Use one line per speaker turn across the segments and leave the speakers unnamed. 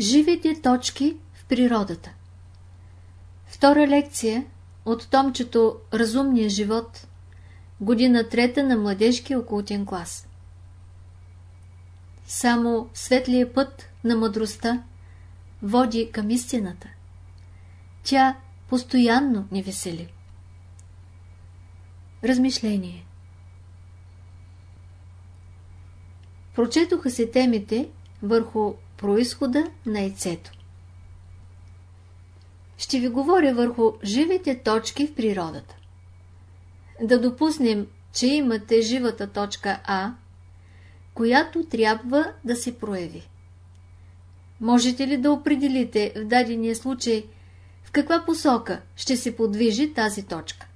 Живите точки в природата Втора лекция от томчето Разумния живот Година трета на младежки окултен клас Само светлия път на мъдростта води към истината. Тя постоянно ни весели. Размишление Прочетоха се темите върху происхода на яйцето. Ще ви говоря върху живите точки в природата. Да допуснем, че имате живата точка А, която трябва да се прояви. Можете ли да определите в дадения случай в каква посока ще се подвижи тази точка?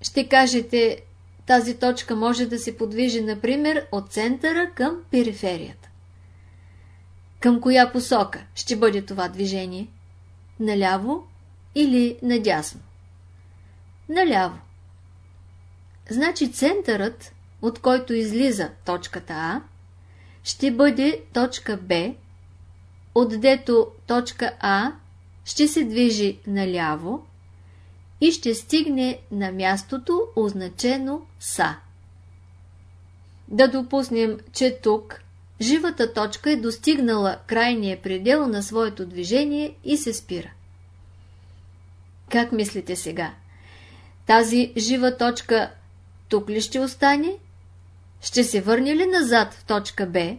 Ще кажете, тази точка може да се подвижи, например, от центъра към периферията. Към коя посока ще бъде това движение? Наляво или надясно? Наляво. Значи центърът, от който излиза точката А, ще бъде точка Б, отдето точка А ще се движи наляво и ще стигне на мястото, означено СА. Да допуснем, че тук живата точка е достигнала крайния предел на своето движение и се спира. Как мислите сега? Тази жива точка тук ли ще остане? Ще се върне ли назад в точка Б?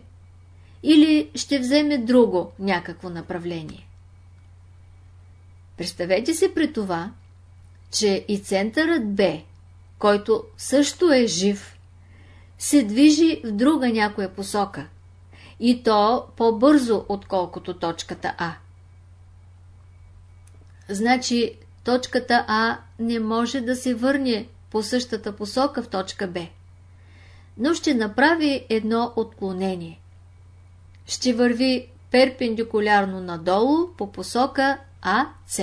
Или ще вземе друго някакво направление? Представете се при това, че и центърът Б, който също е жив, се движи в друга някоя посока, и то по-бързо, отколкото точката А. Значи, точката А не може да се върне по същата посока в точка Б, но ще направи едно отклонение. Ще върви перпендикулярно надолу по посока АС.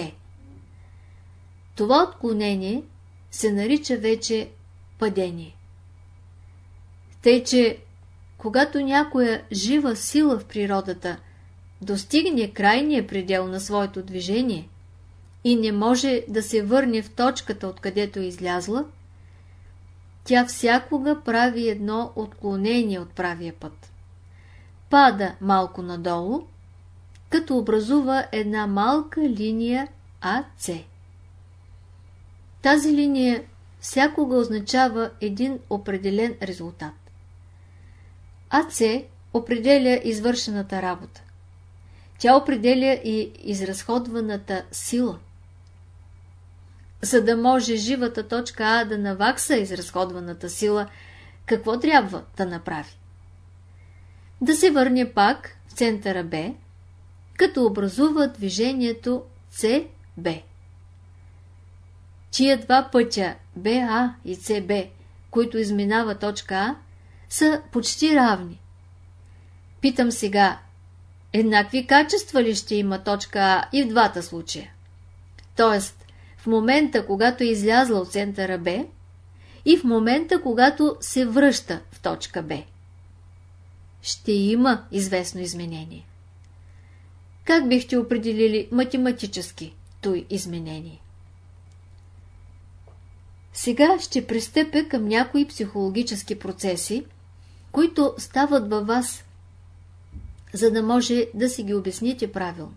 Това отклонение се нарича вече падение. Тъй, че когато някоя жива сила в природата достигне крайния предел на своето движение и не може да се върне в точката, откъдето е излязла, тя всякога прави едно отклонение от правия път. Пада малко надолу, като образува една малка линия АЦ. Тази линия всякога означава един определен резултат. АЦ определя извършената работа. Тя определя и изразходваната сила. За да може живата точка А да навакса изразходваната сила, какво трябва да направи? Да се върне пак в центъра Б, като образува движението CB. Тия два пътя БА и СБ, които изминава точка А, са почти равни. Питам сега, еднакви качества ли ще има точка А и в двата случая? Тоест, в момента, когато е излязла от центъра Б и в момента, когато се връща в точка Б. Ще има известно изменение. Как бихте определили математически той изменение? Сега ще пристъпя към някои психологически процеси, които стават във вас, за да може да си ги обясните правилно.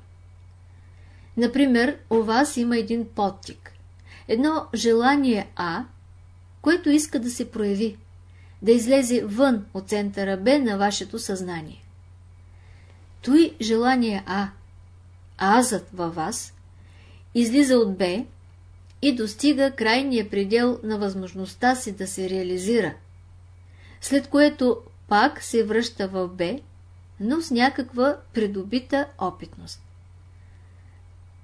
Например, у вас има един подтик, едно желание А, което иска да се прояви, да излезе вън от центъра Б на вашето съзнание. Той желание А, азът във вас, излиза от Б и достига крайния предел на възможността си да се реализира, след което пак се връща в Б, но с някаква придобита опитност.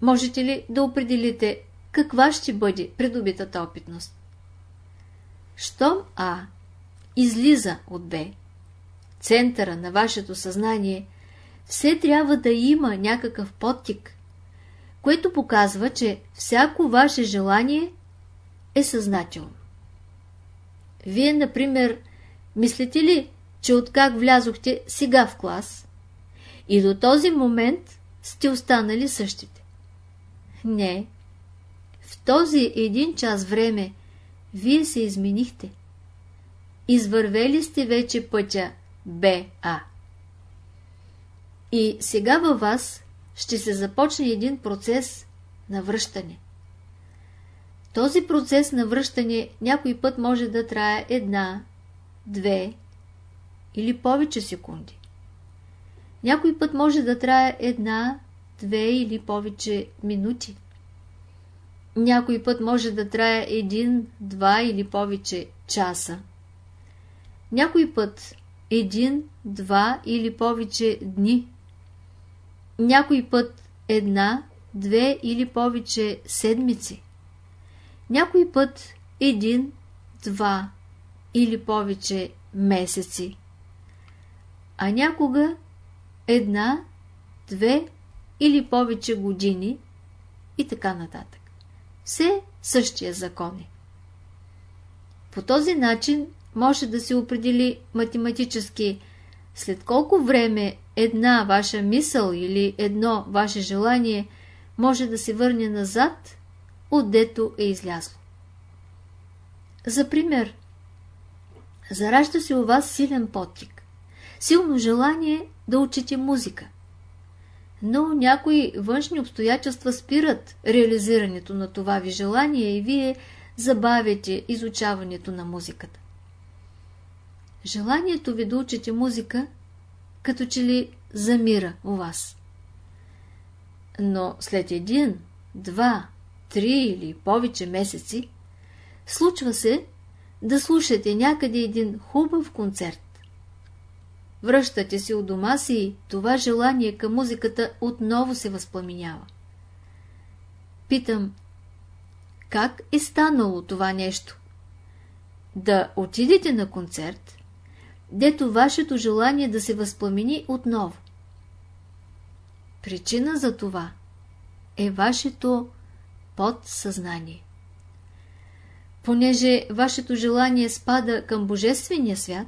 Можете ли да определите каква ще бъде придобитата опитност? Щом А излиза от Б, центъра на вашето съзнание, все трябва да има някакъв подтик, което показва, че всяко ваше желание е съзнателно. Вие, например, мислите ли, че откак влязохте сега в клас и до този момент сте останали същите. Не. В този един час време вие се изменихте. Извървели сте вече пътя БА. И сега във вас ще се започне един процес на връщане. Този процес на връщане някой път може да трае една, две или повече секунди. Някой път може да трае една, две или повече минути. Някой път може да трае един, два или повече часа. Някой път един, два или повече дни. Някой път една, две или повече седмици. Някой път един, два или повече месеци. А някога една, две или повече години и така нататък. Все същия закони. По този начин може да се определи математически след колко време една ваша мисъл или едно ваше желание може да се върне назад, отдето е излязло. За пример, заражда се у вас силен потик, силно желание да учите музика. Но някои външни обстоятелства спират реализирането на това ви желание и вие забавяте изучаването на музиката. Желанието ви да учите музика като че ли замира у вас. Но след един, два, три или повече месеци, случва се да слушате някъде един хубав концерт. Връщате се от дома си и това желание към музиката отново се възпламенява. Питам, как е станало това нещо? Да отидете на концерт, дето вашето желание да се възпламени отново. Причина за това е вашето подсъзнание. Понеже вашето желание спада към Божествения свят,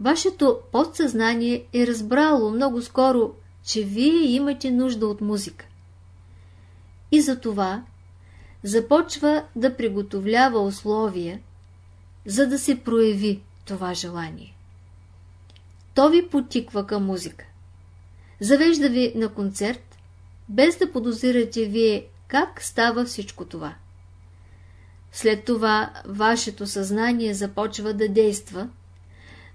вашето подсъзнание е разбрало много скоро, че вие имате нужда от музика. И за това започва да приготовлява условия, за да се прояви това желание. То ви потиква към музика. Завежда ви на концерт, без да подозирате вие как става всичко това. След това вашето съзнание започва да действа,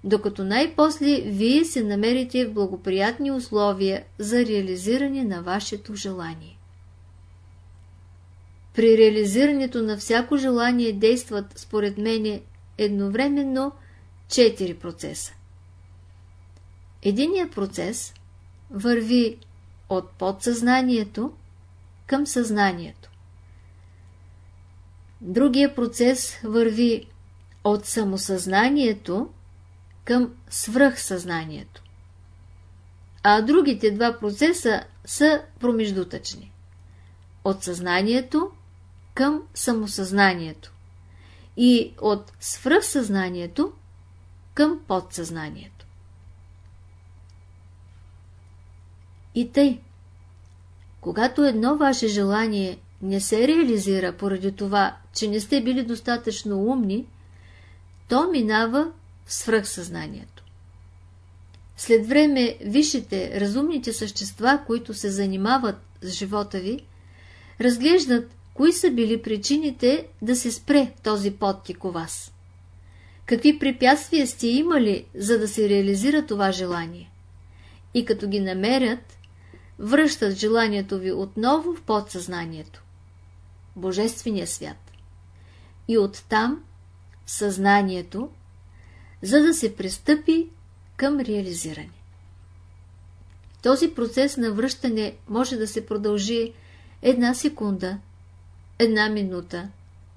докато най-после вие се намерите в благоприятни условия за реализиране на вашето желание. При реализирането на всяко желание действат, според мене, едновременно четири процеса. Единият процес върви от подсъзнанието към съзнанието. Другия процес върви от самосъзнанието към свръхсъзнанието. А другите два процеса са промеждутъчни. От съзнанието към самосъзнанието и от свръхсъзнанието към подсъзнанието. И тъй, когато едно ваше желание не се реализира поради това, че не сте били достатъчно умни, то минава в свръхсъзнанието. След време висшите, разумните същества, които се занимават с живота ви, разглеждат кои са били причините да се спре този подтик у вас. Какви препятствия сте имали, за да се реализира това желание? И като ги намерят, връщат желанието ви отново в подсъзнанието. Божествения свят. И оттам съзнанието, за да се пристъпи към реализиране. Този процес на връщане може да се продължи една секунда, една минута,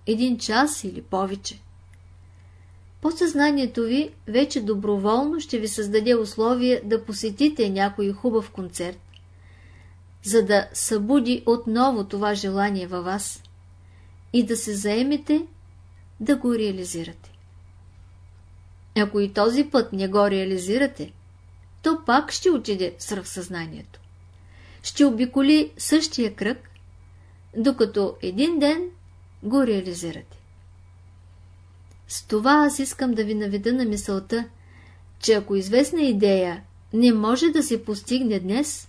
един час или повече. Подсъзнанието ви вече доброволно ще ви създаде условия да посетите някой хубав концерт, за да събуди отново това желание във вас и да се заемете да го реализирате. Ако и този път не го реализирате, то пак ще отиде в. Ще обиколи същия кръг, докато един ден го реализирате. С това аз искам да ви наведа на мисълта, че ако известна идея не може да се постигне днес,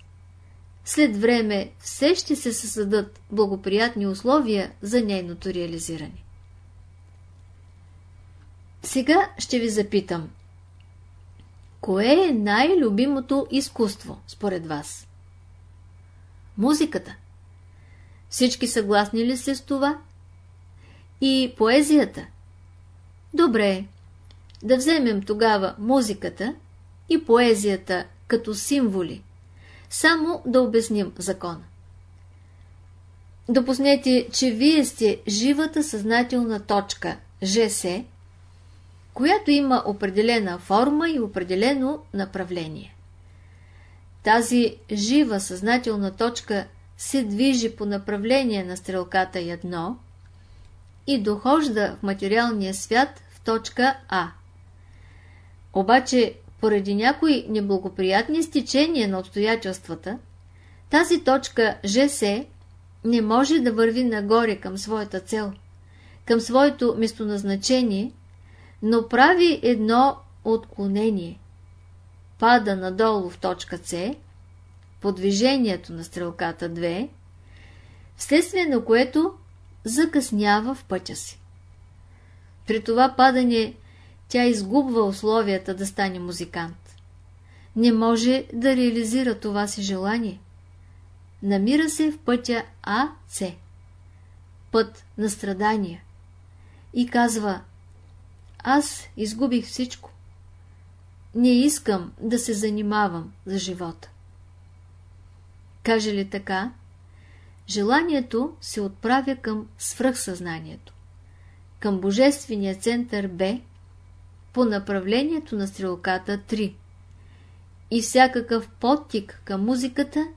след време все ще се създадат благоприятни условия за нейното реализиране. Сега ще ви запитам. Кое е най-любимото изкуство, според вас? Музиката. Всички съгласни ли сте с това? И поезията. Добре, да вземем тогава музиката и поезията като символи. Само да обясним закона. Допуснете, че вие сте живата съзнателна точка, ЖС, която има определена форма и определено направление. Тази жива съзнателна точка се движи по направление на стрелката едно и дохожда в материалния свят в точка А. Обаче, поради някои неблагоприятни стечения на обстоятелствата, тази точка ЖС не може да върви нагоре към своята цел, към своето местоназначение, но прави едно отклонение. Пада надолу в точка С, по движението на стрелката 2, вследствие на което закъснява в пътя си. При това падане тя изгубва условията да стане музикант. Не може да реализира това си желание. Намира се в пътя АЦ, път на страдания, и казва Аз изгубих всичко. Не искам да се занимавам за живота. Каже ли така, желанието се отправя към свръхсъзнанието, към божествения център Б, по направлението на стрелката 3 и всякакъв подтик към музиката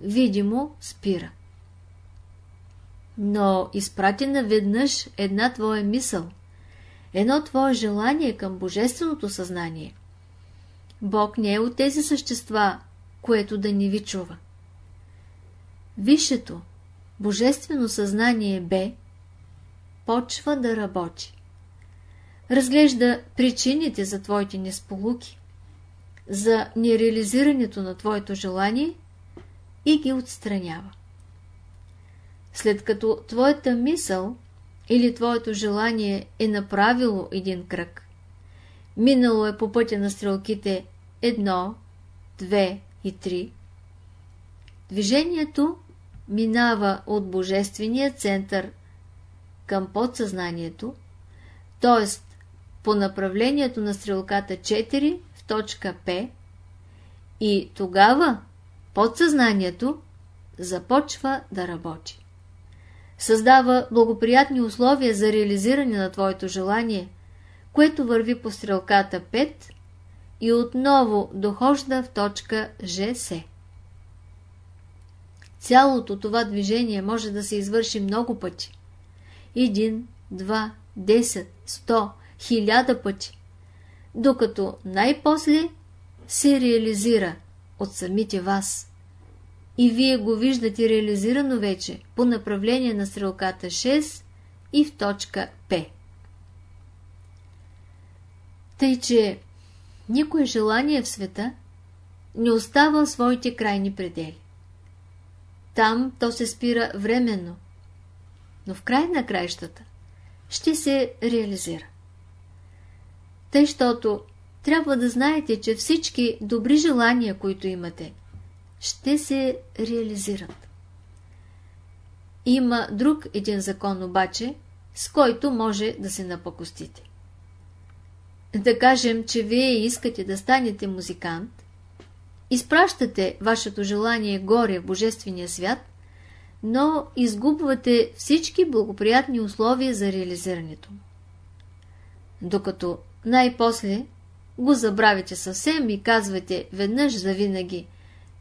видимо спира. Но изпратена веднъж една твоя мисъл, едно твое желание към божественото съзнание. Бог не е от тези същества, което да ни ви чува. Висшето, божествено съзнание Б почва да работи. Разглежда причините за твоите несполуки, за нереализирането на твоето желание и ги отстранява. След като твоята мисъл или твоето желание е направило един кръг, минало е по пътя на стрелките 1, 2 и 3, движението минава от Божествения център към подсъзнанието, т.е. по направлението на стрелката 4 в точка П и тогава подсъзнанието започва да работи. Създава благоприятни условия за реализиране на твоето желание, което върви по стрелката 5 и отново дохожда в точка ЖС. Цялото това движение може да се извърши много пъти. Един, два, десет, сто, хиляда пъти. Докато най-после се реализира от самите вас. И вие го виждате реализирано вече по направление на стрелката 6 и в точка П. Тъй, че никое желание в света не остава своите крайни предели. Там то се спира временно, но в край на краищата ще се реализира. Тъй, щото трябва да знаете, че всички добри желания, които имате, ще се реализират. Има друг един закон обаче, с който може да се напакостите. Да кажем, че вие искате да станете музикант, изпращате вашето желание горе в Божествения свят, но изгубвате всички благоприятни условия за реализирането. Докато най-после го забравите съвсем и казвате веднъж за винаги,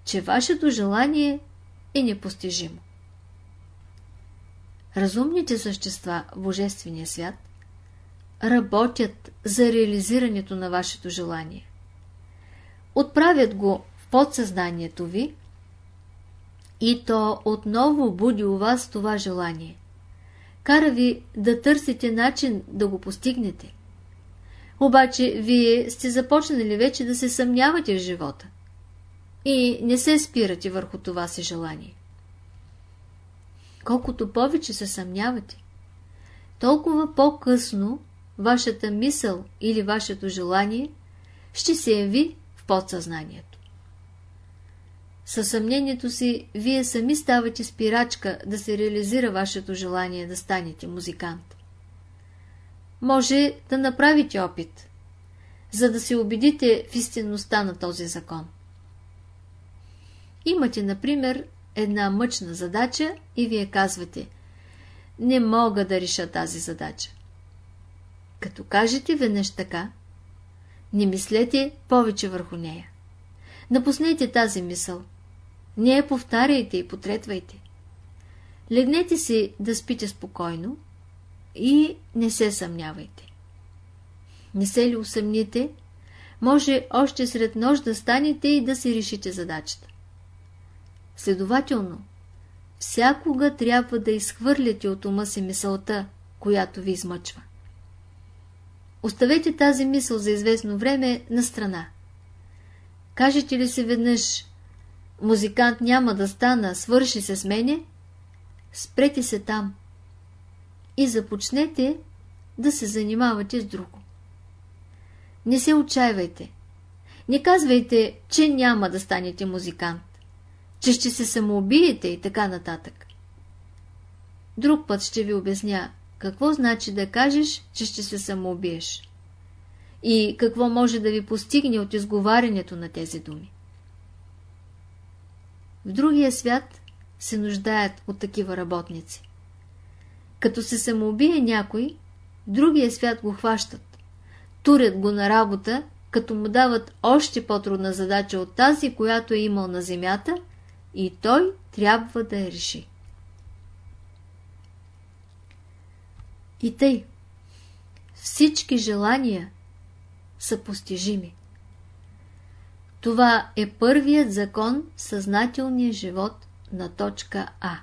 че вашето желание е непостижимо. Разумните същества в Божествения свят работят за реализирането на вашето желание. отправят го в подсъзнанието ви и то отново буди у вас това желание. Кара ви да търсите начин да го постигнете. Обаче вие сте започнали вече да се съмнявате в живота и не се спирате върху това си желание. Колкото повече се съмнявате, толкова по-късно вашата мисъл или вашето желание ще се яви в подсъзнанието. Със съмнението си, вие сами ставате спирачка да се реализира вашето желание да станете музикант. Може да направите опит, за да се убедите в истинността на този закон. Имате, например, една мъчна задача и вие казвате Не мога да реша тази задача. Като кажете веднъж така, не мислете повече върху нея. Напуснете тази мисъл. Не я повтаряйте и потретвайте. Легнете си да спите спокойно и не се съмнявайте. Не се ли усъмните, може още сред нощ да станете и да си решите задачата. Следователно, всякога трябва да изхвърляте от ума си мисълта, която ви измъчва. Оставете тази мисъл за известно време на страна. Кажете ли се веднъж, музикант няма да стана, свърши се с мене, спрете се там и започнете да се занимавате с друго. Не се отчаивайте. Не казвайте, че няма да станете музикант че ще се самоубиете и така нататък. Друг път ще ви обясня какво значи да кажеш, че ще се самоубиеш и какво може да ви постигне от изговарянето на тези думи. В другия свят се нуждаят от такива работници. Като се самоубие някой, в другия свят го хващат, турят го на работа, като му дават още по-трудна задача от тази, която е имал на земята – и той трябва да я реши. И тъй, всички желания са постижими. Това е първият закон в съзнателния живот на точка А.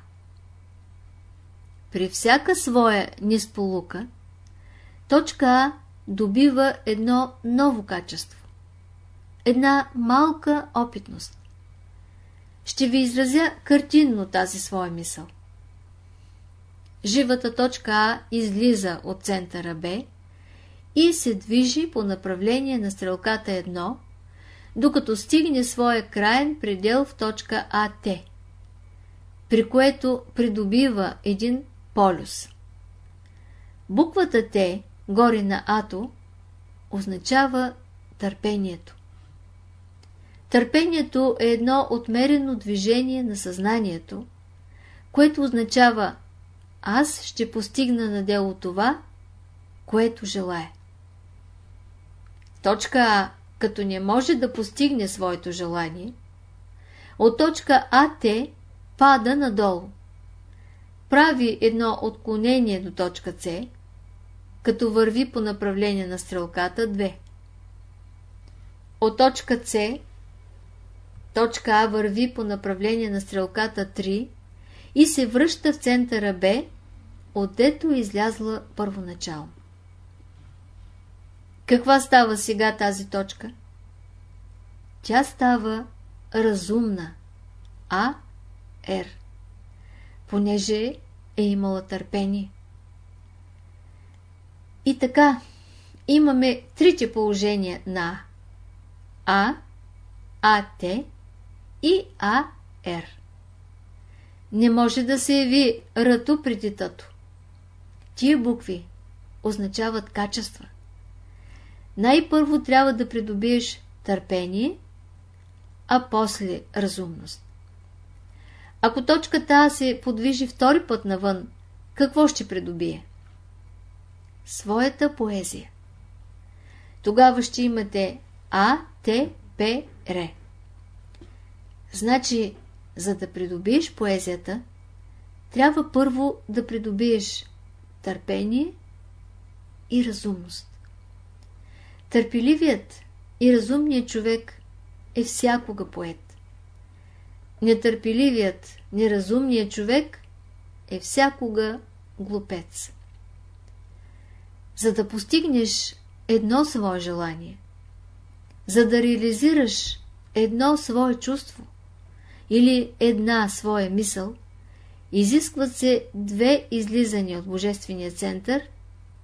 При всяка своя несполука, точка А добива едно ново качество. Една малка опитност. Ще ви изразя картинно тази своя мисъл. Живата точка А излиза от центъра Б и се движи по направление на стрелката 1, докато стигне своя краен предел в точка АТ, при което придобива един полюс. Буквата Т, горе на Ато, означава търпението. Търпението е едно отмерено движение на съзнанието, което означава аз ще постигна на дело това, което желая. Точка А, като не може да постигне своето желание, от точка АТ пада надолу. Прави едно отклонение до точка С, като върви по направление на стрелката 2. От точка С Точка А върви по направление на стрелката 3 и се връща в центъра Б, отдето е излязла първоначално. Каква става сега тази точка? Тя става разумна. А, Р. Понеже е имала търпение. И така, имаме трите положения на А, АТ и АР. Не може да се яви ръто преди тато. Тия букви означават качества. Най-първо трябва да придобиеш търпение, а после разумност. Ако точката А се подвижи втори път навън, какво ще придобие? Своята поезия. Тогава ще имате А, Т, П, Р. Значи, за да придобиеш поезията, трябва първо да придобиеш търпение и разумност. Търпеливият и разумният човек е всякога поет. Нетърпеливият, неразумният човек е всякога глупец. За да постигнеш едно свое желание, за да реализираш едно свое чувство или една своя мисъл, изискват се две излизания от Божествения център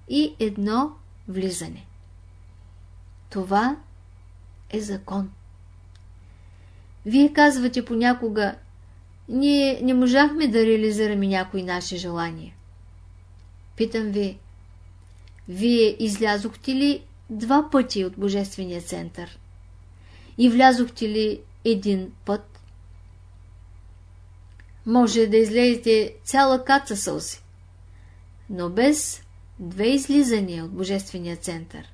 и едно влизане. Това е закон. Вие казвате понякога, ние не можахме да реализираме някои наши желания. Питам ви, вие излязохте ли два пъти от Божествения център? И влязохте ли един път? Може да излезете цяла каца сълзи, но без две излизания от Божествения център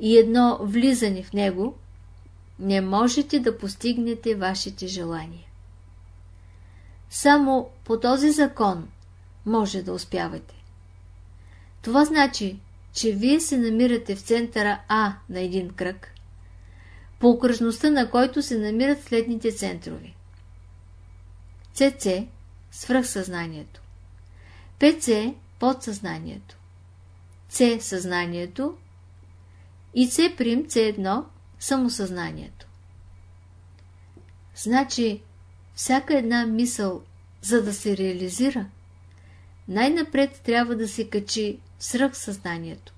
и едно влизане в него, не можете да постигнете вашите желания. Само по този закон може да успявате. Това значи, че вие се намирате в центъра А на един кръг, по окръжността на който се намират следните центрови. ЦЦ – свръхсъзнанието. ПЦ – подсъзнанието. С – съзнанието. И С' С1 – самосъзнанието. Значи, всяка една мисъл, за да се реализира, най-напред трябва да се качи в свръхсъзнанието.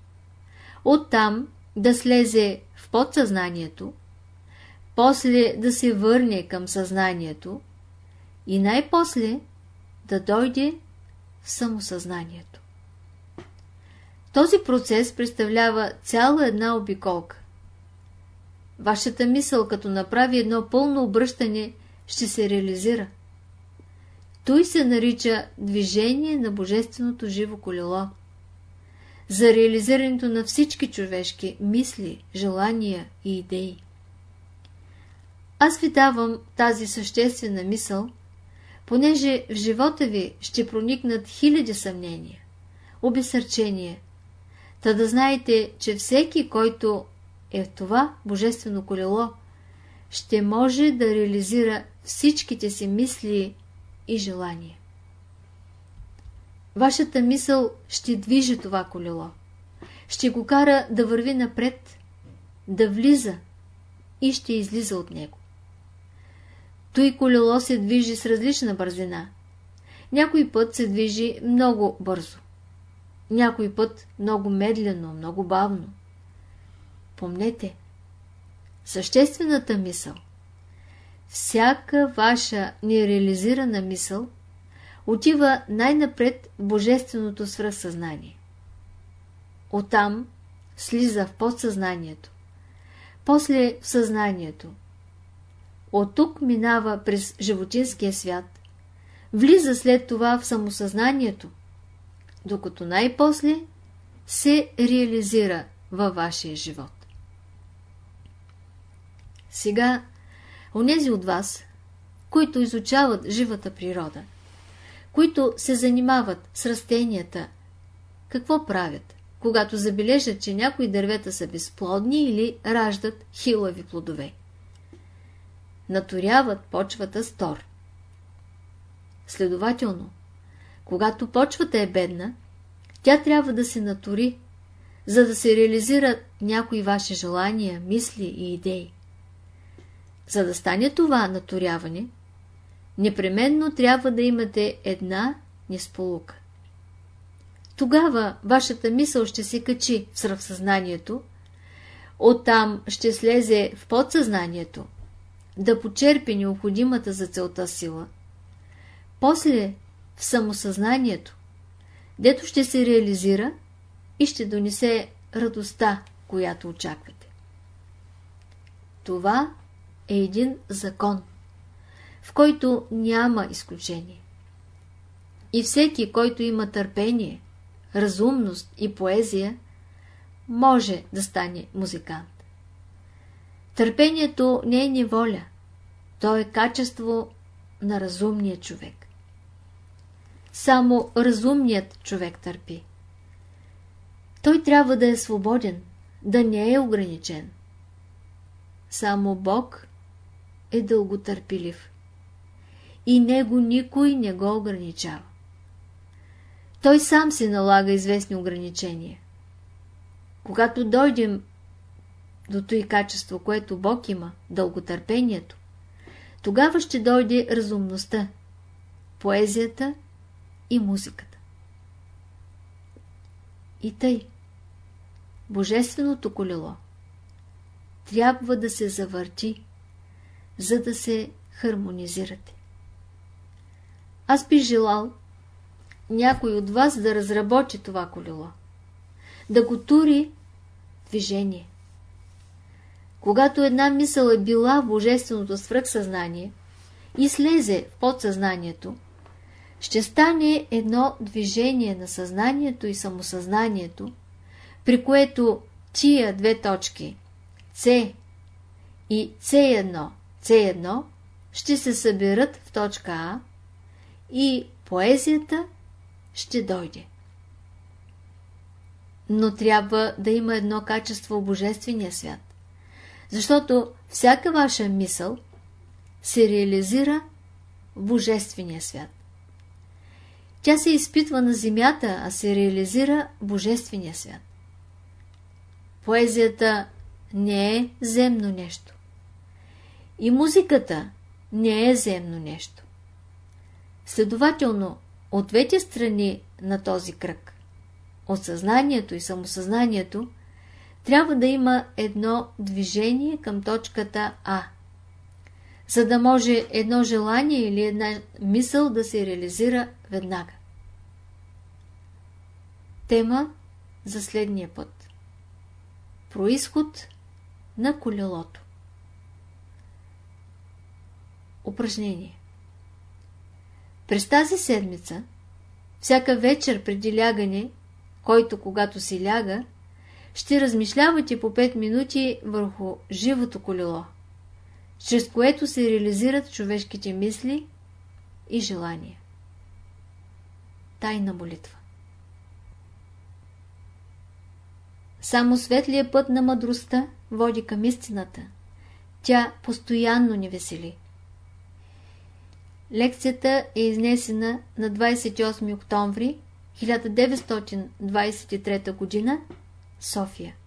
Оттам да слезе в подсъзнанието, после да се върне към съзнанието и най-после да дойде в самосъзнанието. Този процес представлява цяла една обиколка. Вашата мисъл, като направи едно пълно обръщане, ще се реализира. Той се нарича движение на Божественото живо колело. За реализирането на всички човешки мисли, желания и идеи. Аз ви давам тази съществена мисъл, понеже в живота ви ще проникнат хиляди съмнения, обесърчения, та да знаете, че всеки, който е в това божествено колело, ще може да реализира всичките си мисли и желания. Вашата мисъл ще движи това колело, ще го кара да върви напред, да влиза и ще излиза от него. Той колело се движи с различна бързина. Някой път се движи много бързо. Някой път много медленно, много бавно. Помнете, съществената мисъл, всяка ваша нереализирана мисъл отива най-напред в божественото свръхсъзнание. Оттам слиза в подсъзнанието, после в съзнанието. От тук минава през животинския свят, влиза след това в самосъзнанието, докато най-после се реализира във вашия живот. Сега, онези от вас, които изучават живата природа, които се занимават с растенията, какво правят, когато забележат, че някои дървета са безплодни или раждат хилави плодове? Наторяват почвата с тор. Следователно, когато почвата е бедна, тя трябва да се натори, за да се реализират някои ваши желания, мисли и идеи. За да стане това наторяване, непременно трябва да имате една несполука. Тогава вашата мисъл ще се качи в свръхсъзнанието, оттам ще слезе в подсъзнанието, да почерпи необходимата за целта сила, после в самосъзнанието, дето ще се реализира и ще донесе радостта, която очаквате. Това е един закон, в който няма изключение. И всеки, който има търпение, разумност и поезия, може да стане музикант. Търпението не е неволя, то е качество на разумния човек. Само разумният човек търпи. Той трябва да е свободен, да не е ограничен. Само Бог е дълготърпелив. И него никой не го ограничава. Той сам се налага известни ограничения. Когато дойдем до той качество, което Бог има, дълготърпението, тогава ще дойде разумността, поезията и музиката. И тъй, Божественото колело трябва да се завърти, за да се хармонизирате. Аз би желал някой от вас да разработи това колело, да го тури движение. Когато една мисъл е била в божественото свръхсъзнание и слезе в подсъзнанието, ще стане едно движение на съзнанието и самосъзнанието, при което тия две точки С и C1, C1 ще се съберат в точка А и поезията ще дойде. Но трябва да има едно качество в Божествения свят. Защото всяка ваша мисъл се реализира в Божествения свят. Тя се изпитва на земята, а се реализира в Божествения свят. Поезията не е земно нещо. И музиката не е земно нещо. Следователно, от двете страни на този кръг, от съзнанието и самосъзнанието, трябва да има едно движение към точката А, за да може едно желание или една мисъл да се реализира веднага. Тема за следния път. Происход на колелото. Упражнение. През тази седмица, всяка вечер преди лягане, който когато си ляга, ще размишлявате по 5 минути върху живото колело, чрез което се реализират човешките мисли и желания. Тайна молитва Само светлия път на мъдростта води към истината. Тя постоянно ни весели. Лекцията е изнесена на 28 октомври 1923 г. Sófia